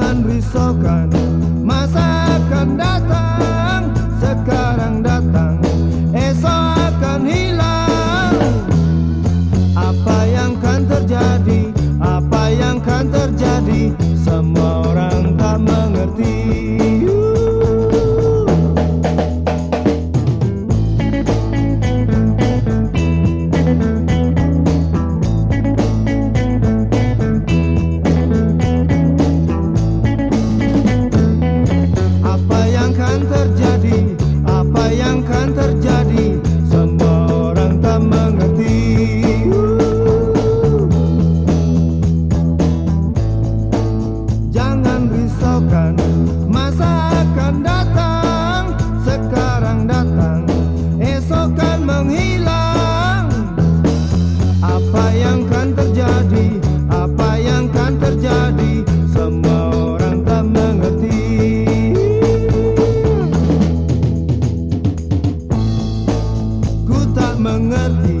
jangan risaukan. Masa akan terjadi. Semua orang tak mengerti. Jangan risaukan Masa akan datang. Sekarang datang Esok kan menghilang. mengerti